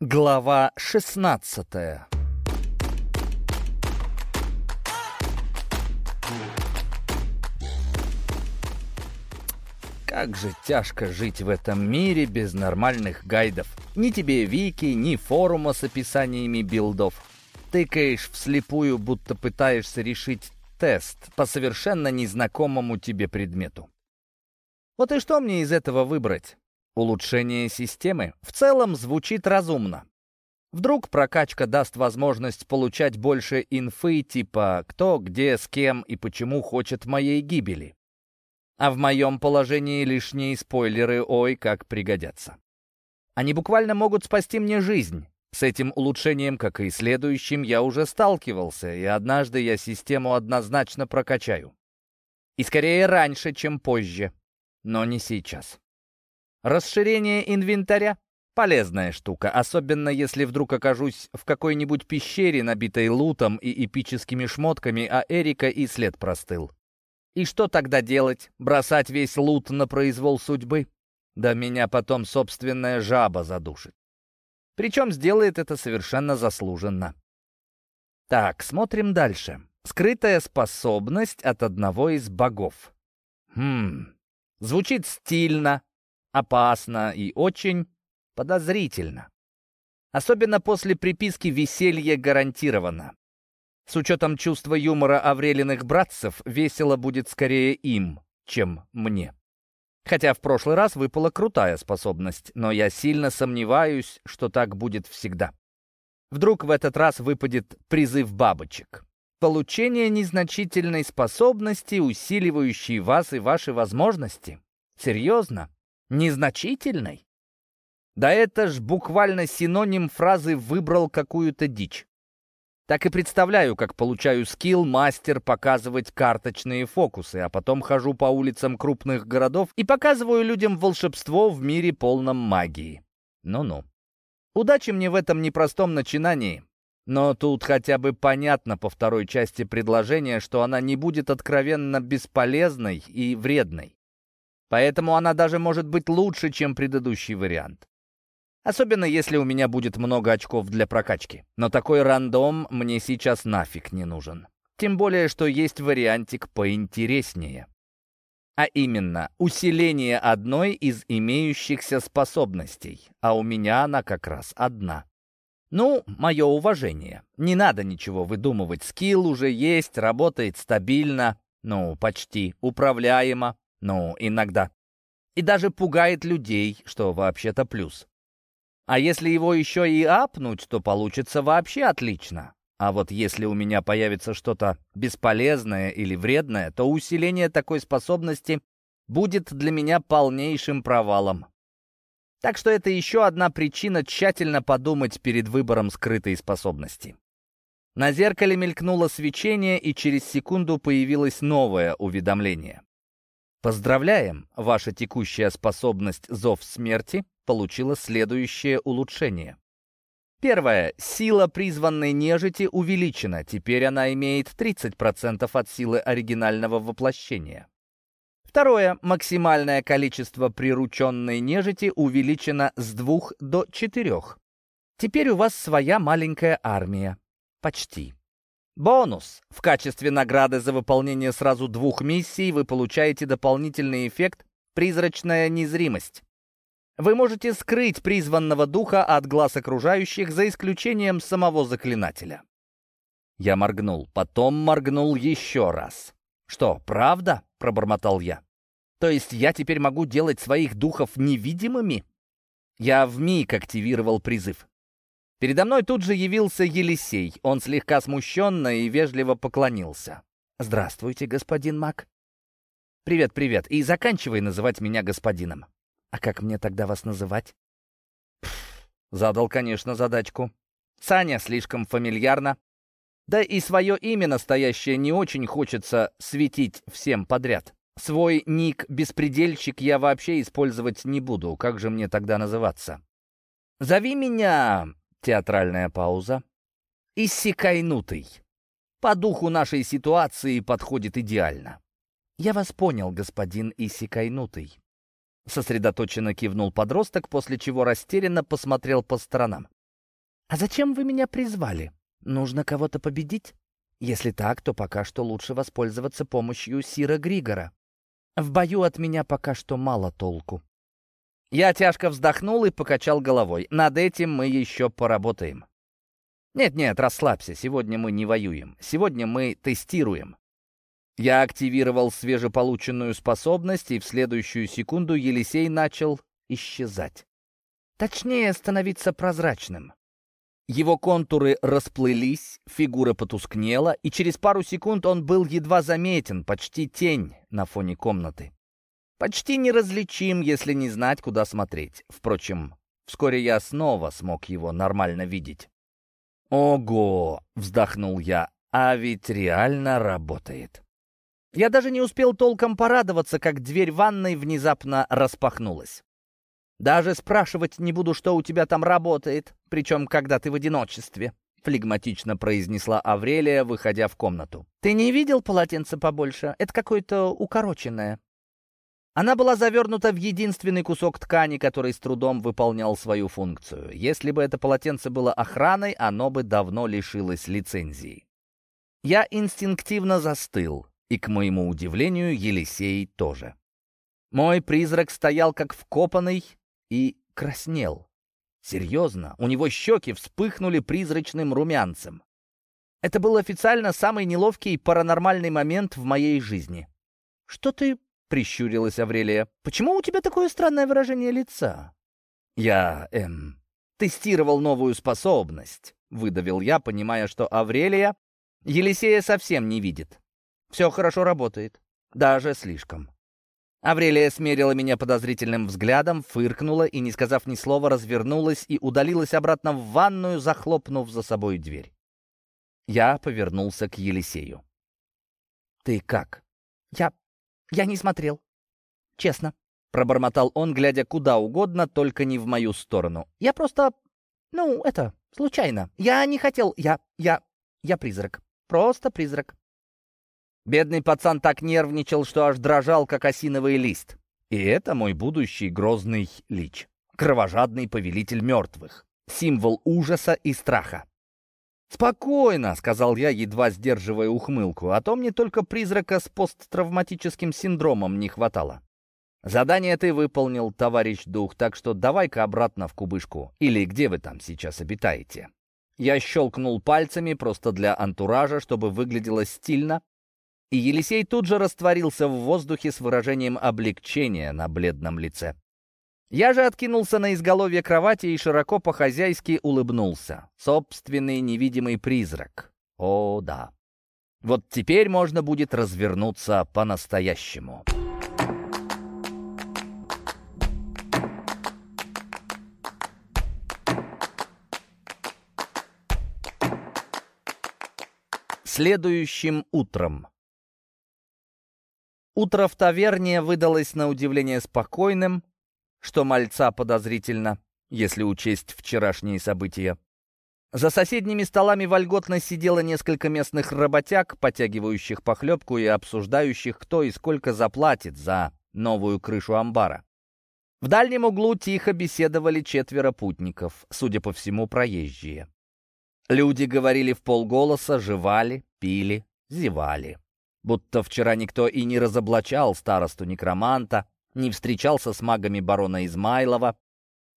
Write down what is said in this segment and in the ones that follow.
Глава 16 Как же тяжко жить в этом мире без нормальных гайдов. Ни тебе вики, ни форума с описаниями билдов. Тыкаешь вслепую, будто пытаешься решить тест по совершенно незнакомому тебе предмету. Вот и что мне из этого выбрать? Улучшение системы в целом звучит разумно. Вдруг прокачка даст возможность получать больше инфы типа кто, где, с кем и почему хочет моей гибели. А в моем положении лишние спойлеры ой как пригодятся. Они буквально могут спасти мне жизнь. С этим улучшением, как и следующим, я уже сталкивался, и однажды я систему однозначно прокачаю. И скорее раньше, чем позже, но не сейчас. Расширение инвентаря — полезная штука, особенно если вдруг окажусь в какой-нибудь пещере, набитой лутом и эпическими шмотками, а Эрика и след простыл. И что тогда делать? Бросать весь лут на произвол судьбы? Да меня потом собственная жаба задушит. Причем сделает это совершенно заслуженно. Так, смотрим дальше. Скрытая способность от одного из богов. Хм, звучит стильно, опасно и очень подозрительно. Особенно после приписки «веселье гарантировано». С учетом чувства юмора Аврелиных братцев, весело будет скорее им, чем мне. Хотя в прошлый раз выпала крутая способность, но я сильно сомневаюсь, что так будет всегда. Вдруг в этот раз выпадет призыв бабочек. Получение незначительной способности, усиливающей вас и ваши возможности. Серьезно? Незначительной? Да это ж буквально синоним фразы «выбрал какую-то дичь». Так и представляю, как получаю скилл мастер показывать карточные фокусы, а потом хожу по улицам крупных городов и показываю людям волшебство в мире полном магии. Ну-ну. Удачи мне в этом непростом начинании. Но тут хотя бы понятно по второй части предложения, что она не будет откровенно бесполезной и вредной. Поэтому она даже может быть лучше, чем предыдущий вариант. Особенно если у меня будет много очков для прокачки. Но такой рандом мне сейчас нафиг не нужен. Тем более, что есть вариантик поинтереснее. А именно, усиление одной из имеющихся способностей. А у меня она как раз одна. Ну, мое уважение. Не надо ничего выдумывать. Скилл уже есть, работает стабильно. Ну, почти. Управляемо. Ну, иногда. И даже пугает людей, что вообще-то плюс. А если его еще и апнуть, то получится вообще отлично. А вот если у меня появится что-то бесполезное или вредное, то усиление такой способности будет для меня полнейшим провалом. Так что это еще одна причина тщательно подумать перед выбором скрытой способности. На зеркале мелькнуло свечение, и через секунду появилось новое уведомление. Поздравляем! Ваша текущая способность «Зов смерти» получила следующее улучшение. Первое. Сила призванной нежити увеличена. Теперь она имеет 30% от силы оригинального воплощения. Второе. Максимальное количество прирученной нежити увеличено с 2 до 4. Теперь у вас своя маленькая армия. Почти. Бонус. В качестве награды за выполнение сразу двух миссий вы получаете дополнительный эффект «Призрачная незримость». Вы можете скрыть призванного духа от глаз окружающих, за исключением самого заклинателя. Я моргнул, потом моргнул еще раз. «Что, правда?» — пробормотал я. «То есть я теперь могу делать своих духов невидимыми?» Я вмиг активировал призыв. Передо мной тут же явился Елисей. Он слегка смущенно и вежливо поклонился. «Здравствуйте, господин Мак». «Привет, привет. И заканчивай называть меня господином». А как мне тогда вас называть? Пф, задал, конечно, задачку. Саня слишком фамильярно. Да и свое имя настоящее не очень хочется светить всем подряд. Свой ник «Беспредельщик» я вообще использовать не буду. Как же мне тогда называться? «Зови меня...» — театральная пауза. «Иссякайнутый». По духу нашей ситуации подходит идеально. «Я вас понял, господин Иссякайнутый». Сосредоточенно кивнул подросток, после чего растерянно посмотрел по сторонам. «А зачем вы меня призвали? Нужно кого-то победить? Если так, то пока что лучше воспользоваться помощью Сира Григора. В бою от меня пока что мало толку». Я тяжко вздохнул и покачал головой. Над этим мы еще поработаем. Нет-нет, расслабься, сегодня мы не воюем. Сегодня мы тестируем. Я активировал свежеполученную способность, и в следующую секунду Елисей начал исчезать. Точнее, становиться прозрачным. Его контуры расплылись, фигура потускнела, и через пару секунд он был едва заметен, почти тень на фоне комнаты. Почти неразличим, если не знать, куда смотреть. Впрочем, вскоре я снова смог его нормально видеть. «Ого!» — вздохнул я. «А ведь реально работает». Я даже не успел толком порадоваться, как дверь ванной внезапно распахнулась. «Даже спрашивать не буду, что у тебя там работает, причем когда ты в одиночестве», — флегматично произнесла Аврелия, выходя в комнату. «Ты не видел полотенце побольше? Это какое-то укороченное». Она была завернута в единственный кусок ткани, который с трудом выполнял свою функцию. Если бы это полотенце было охраной, оно бы давно лишилось лицензии. Я инстинктивно застыл, и, к моему удивлению, Елисей тоже. Мой призрак стоял как вкопанный и краснел. Серьезно, у него щеки вспыхнули призрачным румянцем. Это был официально самый неловкий паранормальный момент в моей жизни. «Что ты — прищурилась Аврелия. «Почему у тебя такое странное выражение лица?» «Я, эм, тестировал новую способность», — выдавил я, понимая, что Аврелия Елисея совсем не видит. «Все хорошо работает. Даже слишком». Аврелия смерила меня подозрительным взглядом, фыркнула и, не сказав ни слова, развернулась и удалилась обратно в ванную, захлопнув за собой дверь. Я повернулся к Елисею. «Ты как?» «Я «Я не смотрел. Честно», — пробормотал он, глядя куда угодно, только не в мою сторону. «Я просто... Ну, это... Случайно. Я не хотел... Я... Я... Я призрак. Просто призрак». Бедный пацан так нервничал, что аж дрожал, как осиновый лист. И это мой будущий грозный лич. Кровожадный повелитель мертвых. Символ ужаса и страха. «Спокойно», — сказал я, едва сдерживая ухмылку, «а то мне только призрака с посттравматическим синдромом не хватало». «Задание ты выполнил, товарищ дух, так что давай-ка обратно в кубышку. Или где вы там сейчас обитаете?» Я щелкнул пальцами просто для антуража, чтобы выглядело стильно, и Елисей тут же растворился в воздухе с выражением облегчения на бледном лице. Я же откинулся на изголовье кровати и широко по-хозяйски улыбнулся. Собственный невидимый призрак. О, да. Вот теперь можно будет развернуться по-настоящему. Следующим утром. Утро в таверне выдалось на удивление спокойным, что мальца подозрительно, если учесть вчерашние события. За соседними столами вольготно сидело несколько местных работяг, потягивающих похлебку и обсуждающих, кто и сколько заплатит за новую крышу амбара. В дальнем углу тихо беседовали четверо путников, судя по всему, проезжие. Люди говорили в полголоса, жевали, пили, зевали. Будто вчера никто и не разоблачал старосту-некроманта, не встречался с магами барона Измайлова.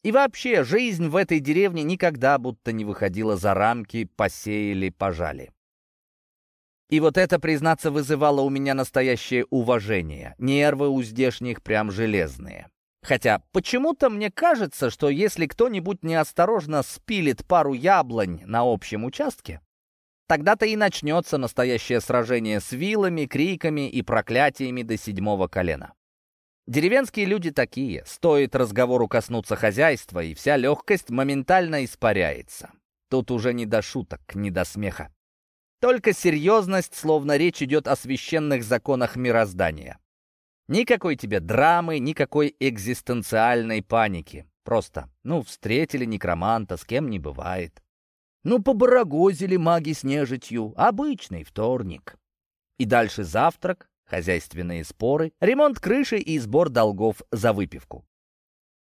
И вообще, жизнь в этой деревне никогда будто не выходила за рамки «посеяли-пожали». И вот это, признаться, вызывало у меня настоящее уважение. Нервы у здешних прям железные. Хотя почему-то мне кажется, что если кто-нибудь неосторожно спилит пару яблонь на общем участке, тогда-то и начнется настоящее сражение с вилами, криками и проклятиями до седьмого колена. Деревенские люди такие. Стоит разговору коснуться хозяйства, и вся легкость моментально испаряется. Тут уже не до шуток, не до смеха. Только серьезность, словно речь идет о священных законах мироздания. Никакой тебе драмы, никакой экзистенциальной паники. Просто, ну, встретили некроманта, с кем не бывает. Ну, побарагозили маги с нежитью. Обычный вторник. И дальше завтрак, хозяйственные споры, ремонт крыши и сбор долгов за выпивку.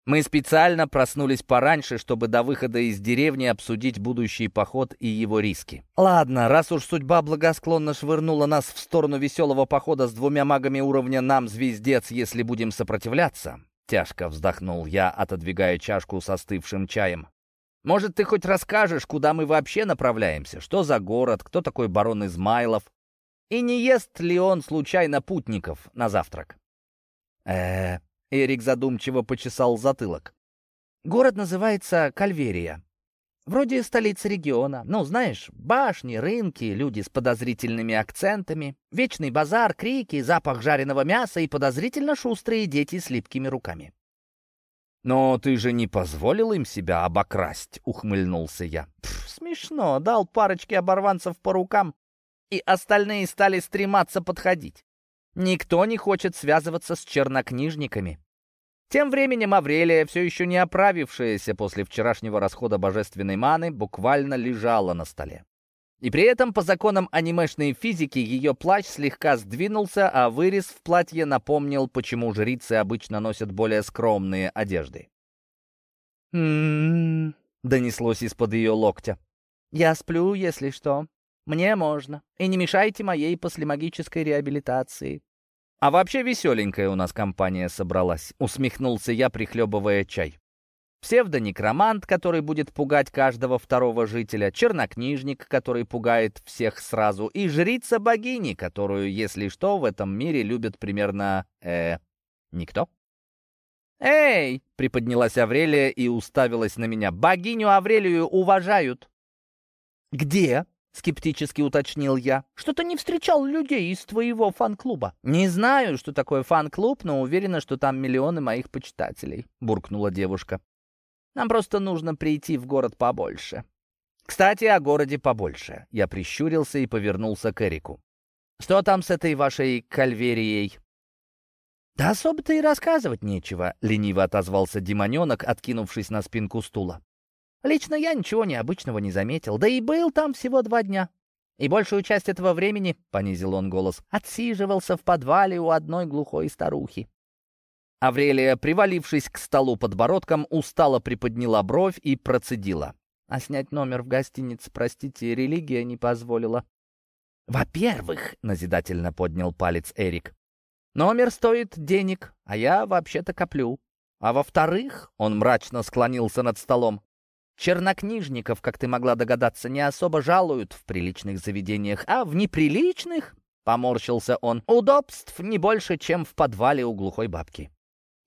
Мы специально проснулись пораньше, чтобы до выхода из деревни обсудить будущий поход и его риски. Ладно, раз уж судьба благосклонно швырнула нас в сторону веселого похода с двумя магами уровня «нам звездец», если будем сопротивляться, тяжко вздохнул я, отодвигая чашку с остывшим чаем. Может, ты хоть расскажешь, куда мы вообще направляемся? Что за город? Кто такой барон Измайлов? И не ест ли он случайно путников на завтрак? э Эрик задумчиво почесал затылок. «Город называется Кальверия. Вроде столица региона. Ну, знаешь, башни, рынки, люди с подозрительными акцентами, вечный базар, крики, запах жареного мяса и подозрительно шустрые дети с липкими руками». «Но ты же не позволил им себя обокрасть», — ухмыльнулся я. «Смешно. Дал парочке оборванцев по рукам, и остальные стали стрематься подходить. Никто не хочет связываться с чернокнижниками. Тем временем Аврелия, все еще не оправившаяся после вчерашнего расхода божественной маны, буквально лежала на столе. И при этом, по законам анимешной физики, ее плащ слегка сдвинулся, а вырез в платье напомнил, почему жрицы обычно носят более скромные одежды. «М-м-м», донеслось из-под ее локтя. «Я сплю, если что. Мне можно. И не мешайте моей послемагической реабилитации. «А вообще веселенькая у нас компания собралась», — усмехнулся я, прихлебывая чай. Псевдонекромант, который будет пугать каждого второго жителя, чернокнижник, который пугает всех сразу, и жрица богини, которую, если что, в этом мире любят примерно... э... никто. «Эй!» — приподнялась Аврелия и уставилась на меня. «Богиню Аврелию уважают!» «Где?» — скептически уточнил я. «Что-то не встречал людей из твоего фан-клуба». «Не знаю, что такое фан-клуб, но уверена, что там миллионы моих почитателей», — буркнула девушка. «Нам просто нужно прийти в город побольше». «Кстати, о городе побольше». Я прищурился и повернулся к Эрику. «Что там с этой вашей кальверией?» «Да особо-то и рассказывать нечего», — лениво отозвался демоненок, откинувшись на спинку стула. Лично я ничего необычного не заметил, да и был там всего два дня. И большую часть этого времени, — понизил он голос, — отсиживался в подвале у одной глухой старухи. Аврелия, привалившись к столу подбородком, устало приподняла бровь и процедила. А снять номер в гостинице, простите, религия не позволила. «Во-первых», — назидательно поднял палец Эрик, — «номер стоит денег, а я вообще-то коплю. А во-вторых, он мрачно склонился над столом, Чернокнижников, как ты могла догадаться, не особо жалуют в приличных заведениях, а в неприличных, — поморщился он, — удобств не больше, чем в подвале у глухой бабки.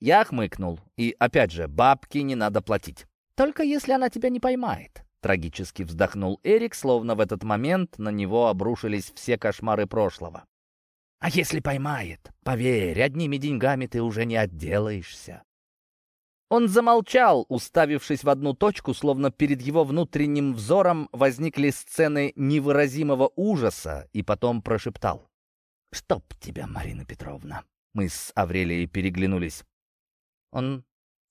Я хмыкнул. И, опять же, бабки не надо платить. Только если она тебя не поймает. Трагически вздохнул Эрик, словно в этот момент на него обрушились все кошмары прошлого. А если поймает, поверь, одними деньгами ты уже не отделаешься. Он замолчал, уставившись в одну точку, словно перед его внутренним взором возникли сцены невыразимого ужаса, и потом прошептал. «Чтоб тебя, Марина Петровна!» Мы с Аврелией переглянулись. «Он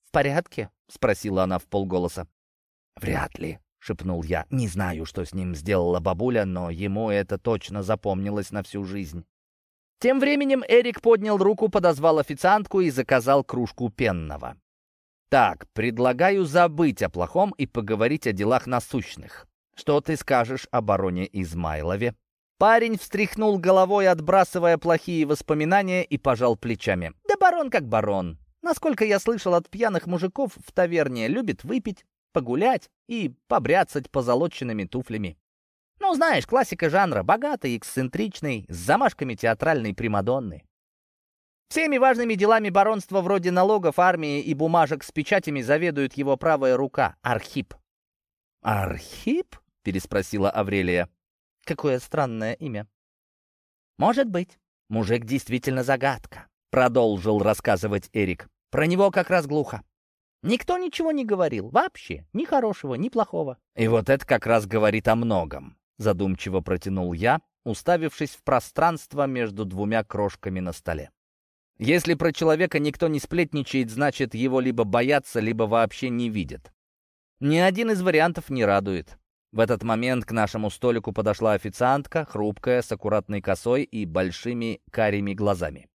в порядке?» — спросила она в полголоса. «Вряд ли», — шепнул я. «Не знаю, что с ним сделала бабуля, но ему это точно запомнилось на всю жизнь». Тем временем Эрик поднял руку, подозвал официантку и заказал кружку пенного. Так, предлагаю забыть о плохом и поговорить о делах насущных. Что ты скажешь о бароне Измайлове?» Парень встряхнул головой, отбрасывая плохие воспоминания, и пожал плечами. «Да барон как барон. Насколько я слышал от пьяных мужиков в таверне, любит выпить, погулять и побряцать позолоченными туфлями. Ну, знаешь, классика жанра, богатый, эксцентричный, с замашками театральной примадонны. Всеми важными делами баронства вроде налогов, армии и бумажек с печатями заведует его правая рука — Архип. «Архип?» — переспросила Аврелия. «Какое странное имя». «Может быть. Мужик действительно загадка», — продолжил рассказывать Эрик. «Про него как раз глухо. Никто ничего не говорил. Вообще. Ни хорошего, ни плохого». «И вот это как раз говорит о многом», — задумчиво протянул я, уставившись в пространство между двумя крошками на столе. Если про человека никто не сплетничает, значит, его либо боятся, либо вообще не видят. Ни один из вариантов не радует. В этот момент к нашему столику подошла официантка, хрупкая, с аккуратной косой и большими карими глазами.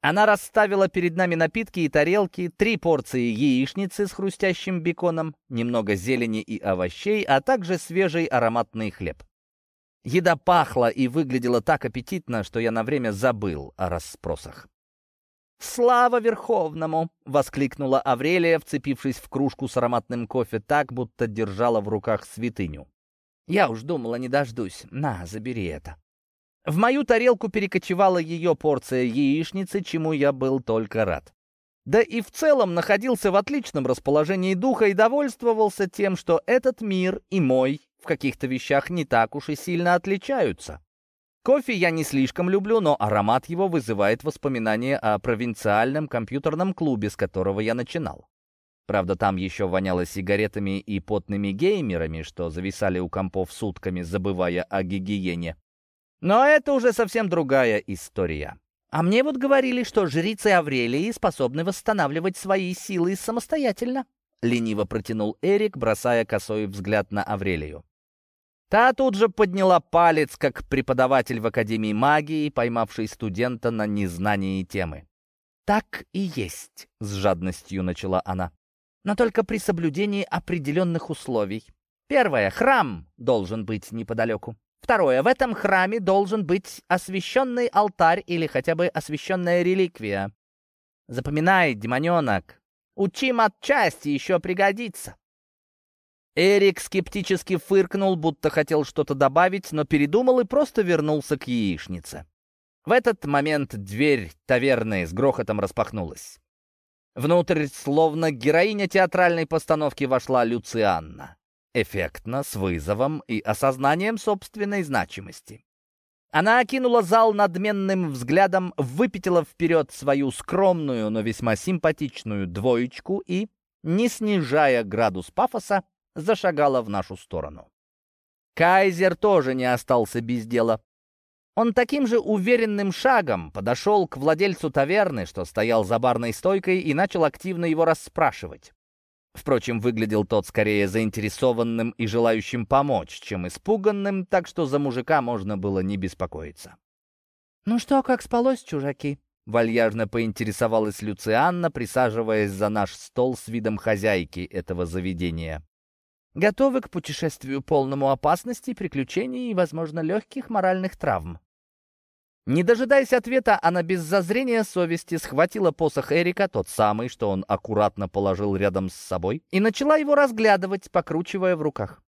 Она расставила перед нами напитки и тарелки, три порции яичницы с хрустящим беконом, немного зелени и овощей, а также свежий ароматный хлеб. Еда пахла и выглядела так аппетитно, что я на время забыл о расспросах. «Слава Верховному!» — воскликнула Аврелия, вцепившись в кружку с ароматным кофе так, будто держала в руках святыню. «Я уж думала, не дождусь. На, забери это». В мою тарелку перекочевала ее порция яичницы, чему я был только рад. Да и в целом находился в отличном расположении духа и довольствовался тем, что этот мир и мой в каких-то вещах не так уж и сильно отличаются. Кофе я не слишком люблю, но аромат его вызывает воспоминания о провинциальном компьютерном клубе, с которого я начинал. Правда, там еще воняло сигаретами и потными геймерами, что зависали у компов сутками, забывая о гигиене. Но это уже совсем другая история. А мне вот говорили, что жрицы Аврелии способны восстанавливать свои силы самостоятельно. Лениво протянул Эрик, бросая косой взгляд на Аврелию. Та тут же подняла палец, как преподаватель в Академии магии, поймавший студента на незнании темы. «Так и есть», — с жадностью начала она. «Но только при соблюдении определенных условий. Первое — храм должен быть неподалеку. Второе — в этом храме должен быть освященный алтарь или хотя бы освященная реликвия. Запоминай, демоненок, учим отчасти еще пригодится. Эрик скептически фыркнул, будто хотел что-то добавить, но передумал и просто вернулся к яичнице. В этот момент дверь таверны с грохотом распахнулась. Внутрь, словно героиня театральной постановки, вошла Люцианна. Эффектно, с вызовом и осознанием собственной значимости. Она окинула зал надменным взглядом, выпятила вперед свою скромную, но весьма симпатичную двоечку и, не снижая градус пафоса, зашагала в нашу сторону. Кайзер тоже не остался без дела. Он таким же уверенным шагом подошел к владельцу таверны, что стоял за барной стойкой, и начал активно его расспрашивать. Впрочем, выглядел тот скорее заинтересованным и желающим помочь, чем испуганным, так что за мужика можно было не беспокоиться. «Ну что, как спалось, чужаки?» — вальяжно поинтересовалась Люцианна, присаживаясь за наш стол с видом хозяйки этого заведения. Готовы к путешествию полному опасности, приключений и, возможно, легких моральных травм. Не дожидаясь ответа, она без зазрения совести схватила посох Эрика, тот самый, что он аккуратно положил рядом с собой, и начала его разглядывать, покручивая в руках.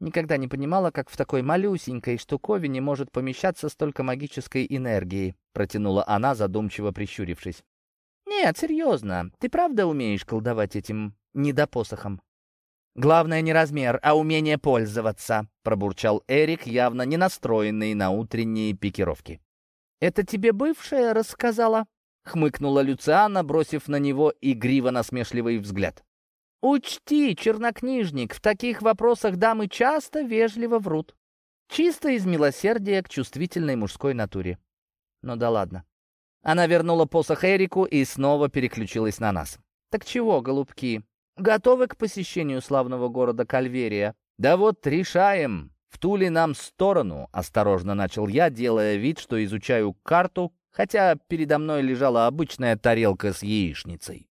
Никогда не понимала, как в такой малюсенькой штуковине может помещаться столько магической энергии, протянула она, задумчиво прищурившись. «Нет, серьезно, ты правда умеешь колдовать этим недопосохом?» «Главное не размер, а умение пользоваться», — пробурчал Эрик, явно не настроенный на утренние пикировки. «Это тебе бывшая рассказала?» — хмыкнула Люциана, бросив на него игриво-насмешливый взгляд. «Учти, чернокнижник, в таких вопросах дамы часто вежливо врут. Чисто из милосердия к чувствительной мужской натуре. Ну да ладно». Она вернула посох Эрику и снова переключилась на нас. «Так чего, голубки, Готовы к посещению славного города Кальверия? Да вот решаем, в ту ли нам сторону, осторожно начал я, делая вид, что изучаю карту, хотя передо мной лежала обычная тарелка с яичницей.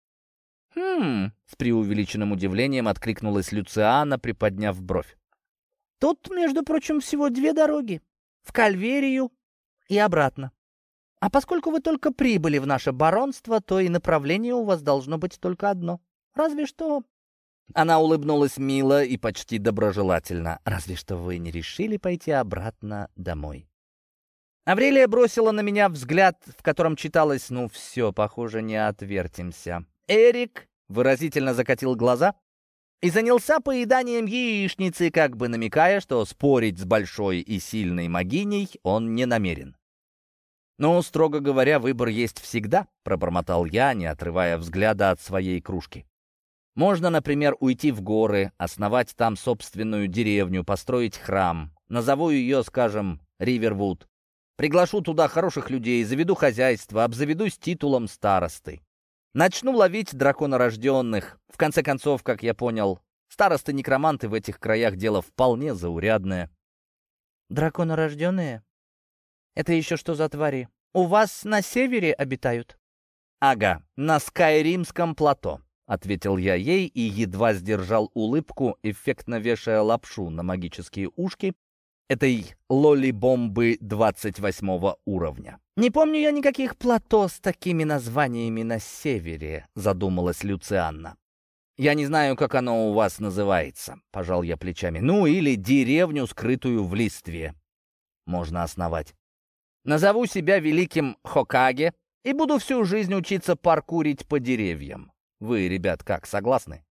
«Хм...» — с преувеличенным удивлением откликнулась Люциана, приподняв бровь. «Тут, между прочим, всего две дороги. В Кальверию и обратно. А поскольку вы только прибыли в наше баронство, то и направление у вас должно быть только одно. Разве что...» Она улыбнулась мило и почти доброжелательно. «Разве что вы не решили пойти обратно домой». Аврелия бросила на меня взгляд, в котором читалось «Ну все, похоже, не отвертимся». Эрик выразительно закатил глаза и занялся поеданием яичницы, как бы намекая, что спорить с большой и сильной могиней он не намерен. «Ну, строго говоря, выбор есть всегда», — пробормотал я, не отрывая взгляда от своей кружки. Можно, например, уйти в горы, основать там собственную деревню, построить храм. Назову ее, скажем, Ривервуд. Приглашу туда хороших людей, заведу хозяйство, обзаведусь титулом старосты. Начну ловить драконорожденных. В конце концов, как я понял, старосты-некроманты в этих краях дело вполне заурядное. Драконорожденные? Это еще что за твари? у вас на севере обитают?» «Ага, на Скайримском плато», — ответил я ей и едва сдержал улыбку, эффектно вешая лапшу на магические ушки этой лоли-бомбы 28 уровня. «Не помню я никаких плато с такими названиями на севере», — задумалась Люцианна. «Я не знаю, как оно у вас называется», — пожал я плечами. «Ну, или деревню, скрытую в листве. Можно основать. Назову себя великим Хокаге и буду всю жизнь учиться паркурить по деревьям. Вы, ребят, как, согласны?»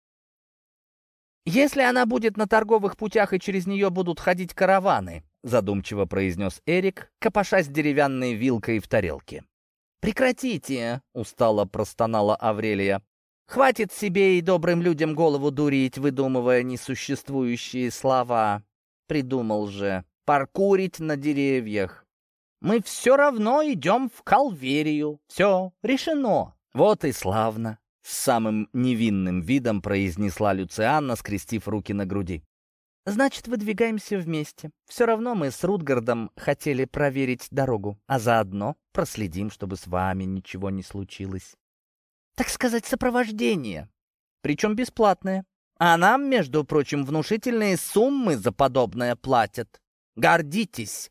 «Если она будет на торговых путях и через нее будут ходить караваны», задумчиво произнес Эрик, копошась деревянной вилкой в тарелке. «Прекратите!» — устало простонала Аврелия. «Хватит себе и добрым людям голову дурить, выдумывая несуществующие слова. Придумал же. Паркурить на деревьях. Мы все равно идем в Калверию. Все, решено. Вот и славно. С самым невинным видом произнесла Люцианна, скрестив руки на груди. «Значит, выдвигаемся вместе. Все равно мы с Рутгардом хотели проверить дорогу, а заодно проследим, чтобы с вами ничего не случилось. Так сказать, сопровождение. Причем бесплатное. А нам, между прочим, внушительные суммы за подобное платят. Гордитесь!»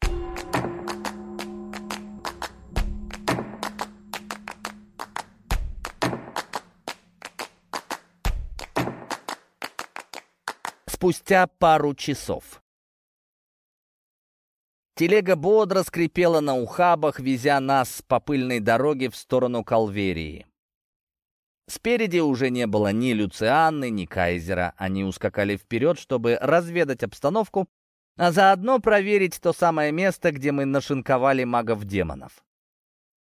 Спустя пару часов. Телега бодро скрипела на ухабах, везя нас по пыльной дороге в сторону Калверии. Спереди уже не было ни Люцианны, ни Кайзера. Они ускакали вперед, чтобы разведать обстановку, а заодно проверить то самое место, где мы нашинковали магов-демонов.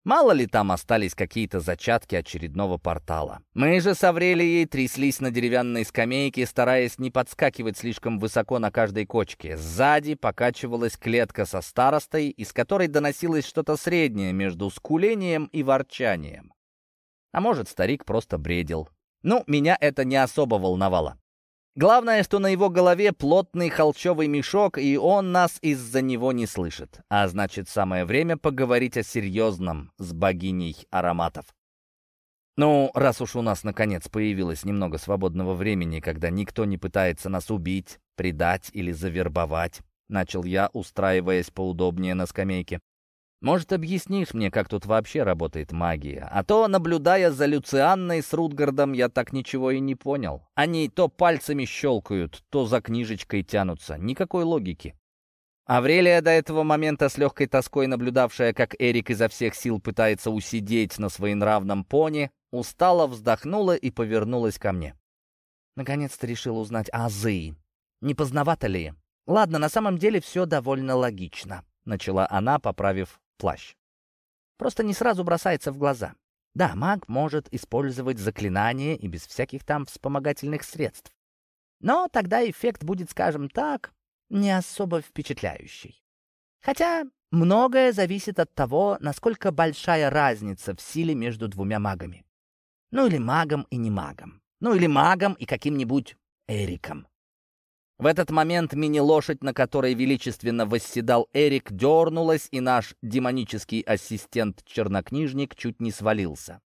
Мало ли там остались какие-то зачатки очередного портала. Мы же с Аврелией тряслись на деревянной скамейке, стараясь не подскакивать слишком высоко на каждой кочке. Сзади покачивалась клетка со старостой, из которой доносилось что-то среднее между скулением и ворчанием. А может, старик просто бредил. Ну, меня это не особо волновало. Главное, что на его голове плотный холчевый мешок, и он нас из-за него не слышит. А значит, самое время поговорить о серьезном с богиней ароматов. Ну, раз уж у нас наконец появилось немного свободного времени, когда никто не пытается нас убить, предать или завербовать, начал я, устраиваясь поудобнее на скамейке. Может, объяснишь мне, как тут вообще работает магия? А то, наблюдая за Люцианной с Рутгардом, я так ничего и не понял. Они то пальцами щелкают, то за книжечкой тянутся. Никакой логики. Аврелия, до этого момента с легкой тоской наблюдавшая, как Эрик изо всех сил пытается усидеть на своенравном пони, устало вздохнула и повернулась ко мне. Наконец-то решил узнать азы. Не поздновато ли? Ладно, на самом деле все довольно логично, начала она, поправив плащ. Просто не сразу бросается в глаза. Да, маг может использовать заклинания и без всяких там вспомогательных средств. Но тогда эффект будет, скажем так, не особо впечатляющий. Хотя многое зависит от того, насколько большая разница в силе между двумя магами. Ну или магом и не магом. Ну или магом и каким-нибудь Эриком. В этот момент мини-лошадь, на которой величественно восседал Эрик, дернулась, и наш демонический ассистент-чернокнижник чуть не свалился.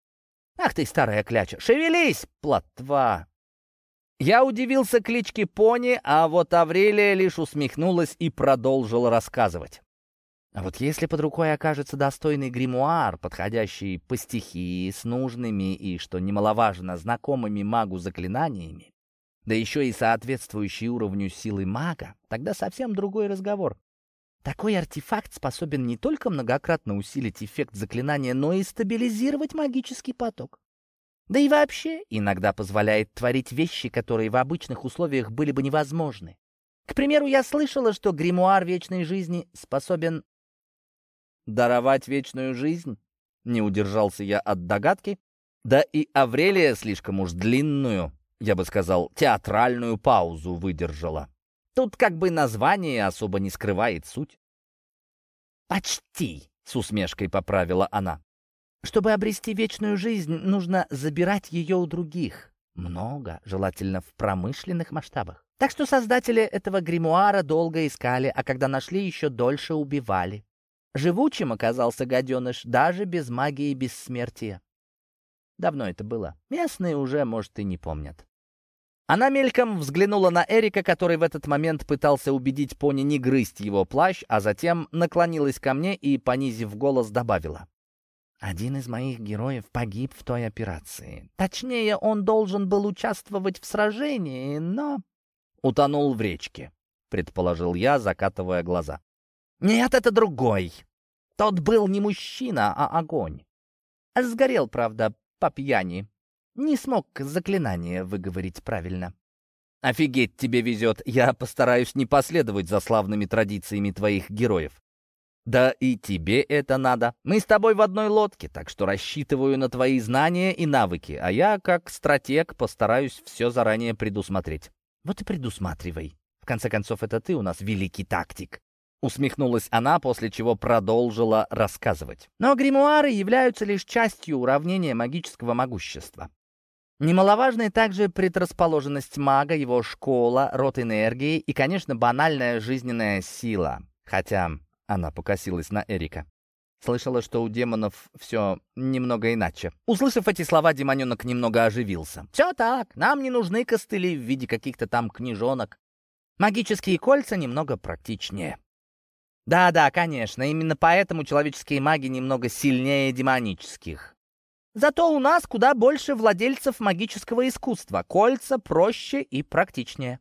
«Ах ты, старая кляча! Шевелись, плотва!» Я удивился кличке пони, а вот Аврелия лишь усмехнулась и продолжила рассказывать. А вот если под рукой окажется достойный гримуар, подходящий по стихии, с нужными и, что немаловажно, знакомыми магу заклинаниями, да еще и соответствующий уровню силы мага, тогда совсем другой разговор. Такой артефакт способен не только многократно усилить эффект заклинания, но и стабилизировать магический поток. Да и вообще иногда позволяет творить вещи, которые в обычных условиях были бы невозможны. К примеру, я слышала, что гримуар вечной жизни способен... Даровать вечную жизнь? Не удержался я от догадки. Да и Аврелия слишком уж длинную я бы сказал, театральную паузу выдержала. Тут как бы название особо не скрывает суть. «Почти», — с усмешкой поправила она. «Чтобы обрести вечную жизнь, нужно забирать ее у других. Много, желательно в промышленных масштабах. Так что создатели этого гримуара долго искали, а когда нашли, еще дольше убивали. Живучим оказался гаденыш, даже без магии бессмертия. Давно это было. Местные уже, может, и не помнят. Она мельком взглянула на Эрика, который в этот момент пытался убедить пони не грызть его плащ, а затем наклонилась ко мне и, понизив голос, добавила. «Один из моих героев погиб в той операции. Точнее, он должен был участвовать в сражении, но...» «Утонул в речке», — предположил я, закатывая глаза. «Нет, это другой. Тот был не мужчина, а огонь. Сгорел, правда, по пьяни. Не смог заклинание выговорить правильно». «Офигеть тебе везет. Я постараюсь не последовать за славными традициями твоих героев. Да и тебе это надо. Мы с тобой в одной лодке, так что рассчитываю на твои знания и навыки, а я, как стратег, постараюсь все заранее предусмотреть». «Вот и предусматривай. В конце концов, это ты у нас великий тактик». Усмехнулась она, после чего продолжила рассказывать. Но гримуары являются лишь частью уравнения магического могущества. Немаловажной также предрасположенность мага, его школа, род энергии и, конечно, банальная жизненная сила. Хотя она покосилась на Эрика. Слышала, что у демонов все немного иначе. Услышав эти слова, демоненок немного оживился. «Все так, нам не нужны костыли в виде каких-то там книжонок. Магические кольца немного практичнее». Да-да, конечно, именно поэтому человеческие маги немного сильнее демонических. Зато у нас куда больше владельцев магического искусства. Кольца проще и практичнее.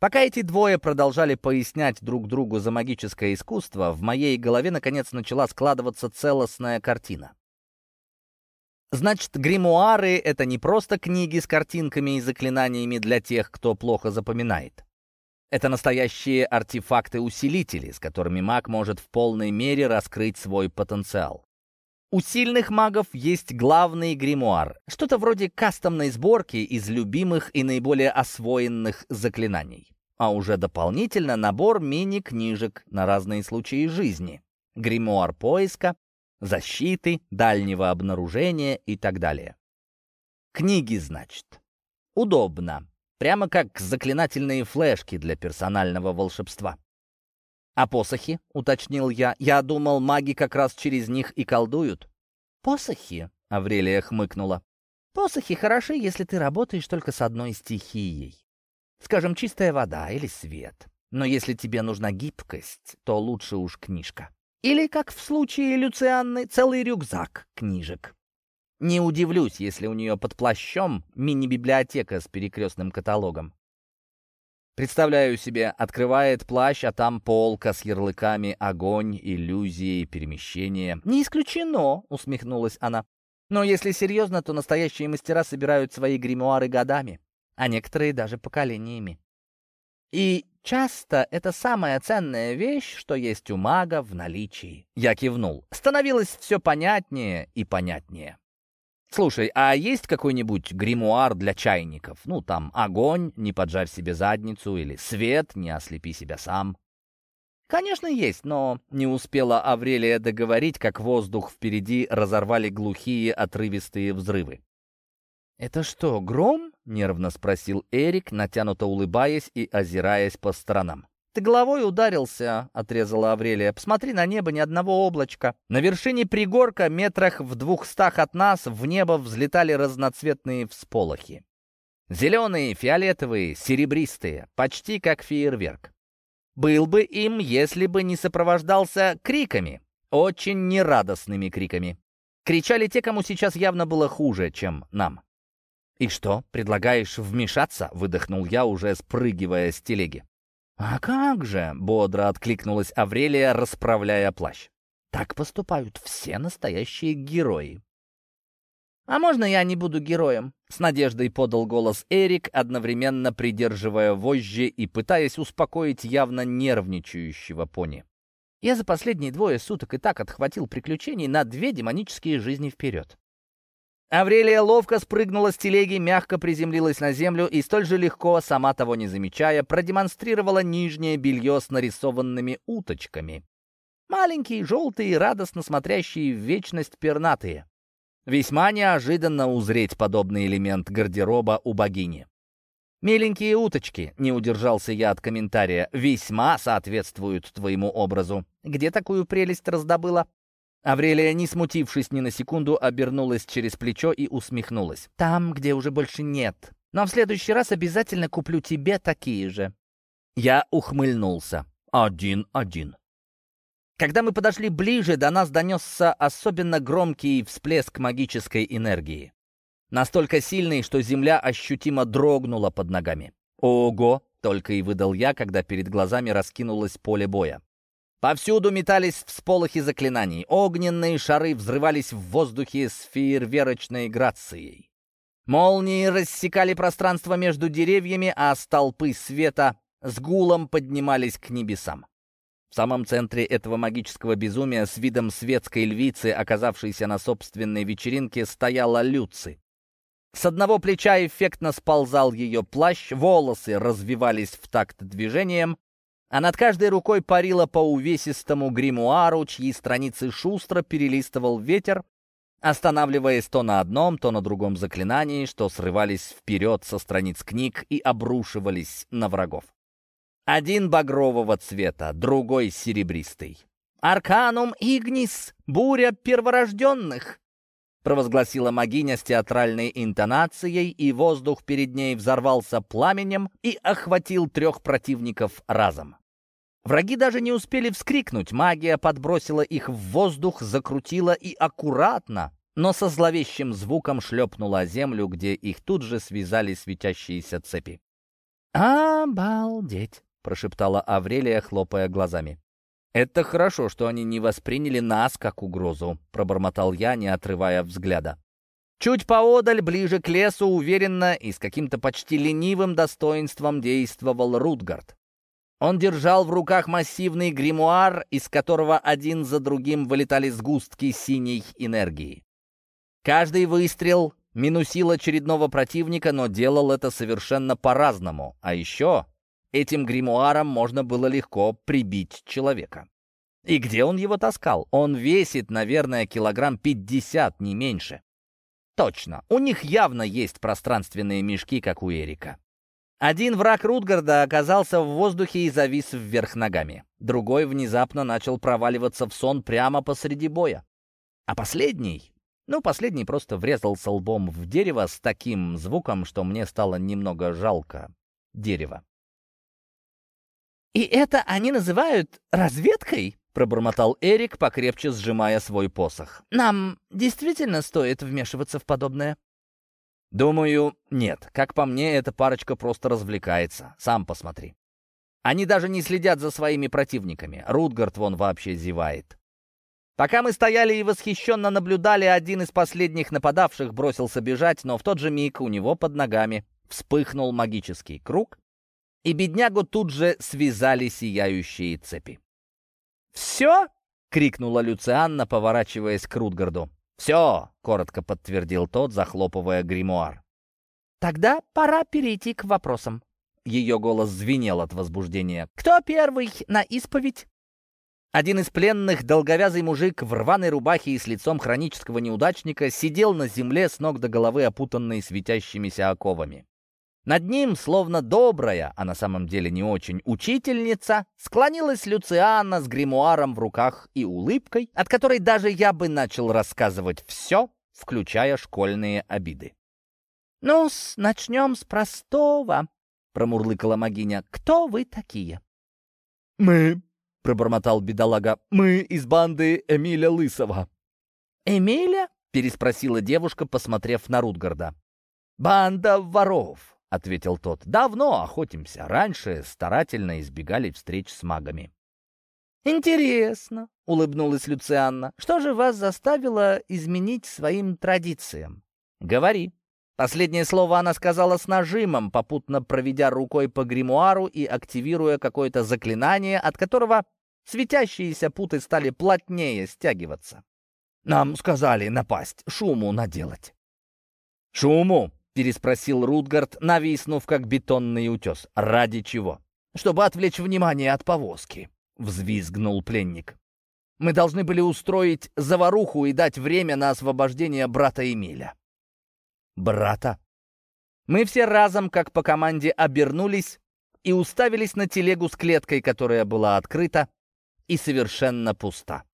Пока эти двое продолжали пояснять друг другу за магическое искусство, в моей голове наконец начала складываться целостная картина. Значит, гримуары — это не просто книги с картинками и заклинаниями для тех, кто плохо запоминает. Это настоящие артефакты-усилители, с которыми маг может в полной мере раскрыть свой потенциал. У сильных магов есть главный гримуар, что-то вроде кастомной сборки из любимых и наиболее освоенных заклинаний. А уже дополнительно набор мини-книжек на разные случаи жизни. Гримуар поиска, защиты, дальнего обнаружения и так далее. Книги, значит. Удобно. Прямо как заклинательные флешки для персонального волшебства. «А посохи?» — уточнил я. «Я думал, маги как раз через них и колдуют». «Посохи?» — Аврелия хмыкнула. «Посохи хороши, если ты работаешь только с одной стихией. Скажем, чистая вода или свет. Но если тебе нужна гибкость, то лучше уж книжка. Или, как в случае Люцианны, целый рюкзак книжек. Не удивлюсь, если у нее под плащом мини-библиотека с перекрестным каталогом. Представляю себе, открывает плащ, а там полка с ярлыками «Огонь», «Иллюзии», «Перемещение». «Не исключено», — усмехнулась она. «Но если серьезно, то настоящие мастера собирают свои гримуары годами, а некоторые даже поколениями. И часто это самая ценная вещь, что есть у мага в наличии». Я кивнул. Становилось все понятнее и понятнее. Слушай, а есть какой-нибудь гримуар для чайников? Ну, там, огонь, не поджарь себе задницу, или свет, не ослепи себя сам. Конечно, есть, но не успела Аврелия договорить, как воздух впереди разорвали глухие отрывистые взрывы. «Это что, гром?» — нервно спросил Эрик, натянуто улыбаясь и озираясь по сторонам. «Ты головой ударился», — отрезала Аврелия. «Посмотри на небо, ни одного облачка». На вершине пригорка, метрах в двухстах от нас, в небо взлетали разноцветные всполохи. Зеленые, фиолетовые, серебристые, почти как фейерверк. Был бы им, если бы не сопровождался криками, очень нерадостными криками. Кричали те, кому сейчас явно было хуже, чем нам. «И что, предлагаешь вмешаться?» — выдохнул я, уже спрыгивая с телеги. «А как же!» — бодро откликнулась Аврелия, расправляя плащ. «Так поступают все настоящие герои». «А можно я не буду героем?» — с надеждой подал голос Эрик, одновременно придерживая вожжи и пытаясь успокоить явно нервничающего пони. «Я за последние двое суток и так отхватил приключений на две демонические жизни вперед. Аврелия ловко спрыгнула с телеги, мягко приземлилась на землю и столь же легко, сама того не замечая, продемонстрировала нижнее белье с нарисованными уточками. Маленькие, желтые, радостно смотрящие в вечность пернатые. Весьма неожиданно узреть подобный элемент гардероба у богини. «Миленькие уточки», — не удержался я от комментария, — «весьма соответствуют твоему образу. Где такую прелесть раздобыла?» Аврелия, не смутившись ни на секунду, обернулась через плечо и усмехнулась. «Там, где уже больше нет. Но в следующий раз обязательно куплю тебе такие же». Я ухмыльнулся. «Один-один». Когда мы подошли ближе, до нас донесся особенно громкий всплеск магической энергии. Настолько сильный, что земля ощутимо дрогнула под ногами. «Ого!» — только и выдал я, когда перед глазами раскинулось поле боя. Повсюду метались всполохи заклинаний. Огненные шары взрывались в воздухе с фейерверочной грацией. Молнии рассекали пространство между деревьями, а столпы света с гулом поднимались к небесам. В самом центре этого магического безумия с видом светской львицы, оказавшейся на собственной вечеринке, стояла Люци. С одного плеча эффектно сползал ее плащ, волосы развивались в такт движением, а над каждой рукой парила по увесистому гримуару, чьи страницы шустро перелистывал ветер, останавливаясь то на одном, то на другом заклинании, что срывались вперед со страниц книг и обрушивались на врагов. Один багрового цвета, другой серебристый. «Арканум Игнис! Буря перворожденных!» Провозгласила магиня с театральной интонацией, и воздух перед ней взорвался пламенем и охватил трех противников разом. Враги даже не успели вскрикнуть, магия подбросила их в воздух, закрутила и аккуратно, но со зловещим звуком шлепнула о землю, где их тут же связали светящиеся цепи. «Обалдеть!» — прошептала Аврелия, хлопая глазами. «Это хорошо, что они не восприняли нас как угрозу», — пробормотал я, не отрывая взгляда. Чуть поодаль, ближе к лесу, уверенно и с каким-то почти ленивым достоинством действовал Рутгард. Он держал в руках массивный гримуар, из которого один за другим вылетали сгустки синей энергии. Каждый выстрел минусил очередного противника, но делал это совершенно по-разному. А еще Этим гримуаром можно было легко прибить человека. И где он его таскал? Он весит, наверное, килограмм пятьдесят, не меньше. Точно, у них явно есть пространственные мешки, как у Эрика. Один враг Рутгарда оказался в воздухе и завис вверх ногами. Другой внезапно начал проваливаться в сон прямо посреди боя. А последний... Ну, последний просто врезался лбом в дерево с таким звуком, что мне стало немного жалко дерева. «И это они называют разведкой?» — пробормотал Эрик, покрепче сжимая свой посох. «Нам действительно стоит вмешиваться в подобное?» «Думаю, нет. Как по мне, эта парочка просто развлекается. Сам посмотри. Они даже не следят за своими противниками. Рутгард вон вообще зевает». Пока мы стояли и восхищенно наблюдали, один из последних нападавших бросился бежать, но в тот же миг у него под ногами вспыхнул магический круг, и беднягу тут же связали сияющие цепи. «Все?» — крикнула Люцианна, поворачиваясь к Рутгарду. «Все!» — коротко подтвердил тот, захлопывая гримуар. «Тогда пора перейти к вопросам». Ее голос звенел от возбуждения. «Кто первый на исповедь?» Один из пленных, долговязый мужик в рваной рубахе и с лицом хронического неудачника, сидел на земле с ног до головы, опутанный светящимися оковами. Над ним, словно добрая, а на самом деле не очень, учительница, склонилась Люциана с гримуаром в руках и улыбкой, от которой даже я бы начал рассказывать все, включая школьные обиды. ну начнем с простого», — промурлыкала магиня. «Кто вы такие?» «Мы», — пробормотал бедолага, — «мы из банды Эмиля Лысого». «Эмиля?» — переспросила девушка, посмотрев на Рутгарда. «Банда воров», — ответил тот. «Давно охотимся. Раньше старательно избегали встреч с магами». «Интересно», — улыбнулась Люцианна. «Что же вас заставило изменить своим традициям?» «Говори». Последнее слово она сказала с нажимом, попутно проведя рукой по гримуару и активируя какое-то заклинание, от которого светящиеся путы стали плотнее стягиваться. «Нам сказали напасть, шуму наделать». «Шуму?» Переспросил Рутгард, нависнув как бетонный утес. «Ради чего?» «Чтобы отвлечь внимание от повозки», — взвизгнул пленник. «Мы должны были устроить заваруху и дать время на освобождение брата Эмиля». «Брата?» Мы все разом, как по команде, обернулись и уставились на телегу с клеткой, которая была открыта и совершенно пуста.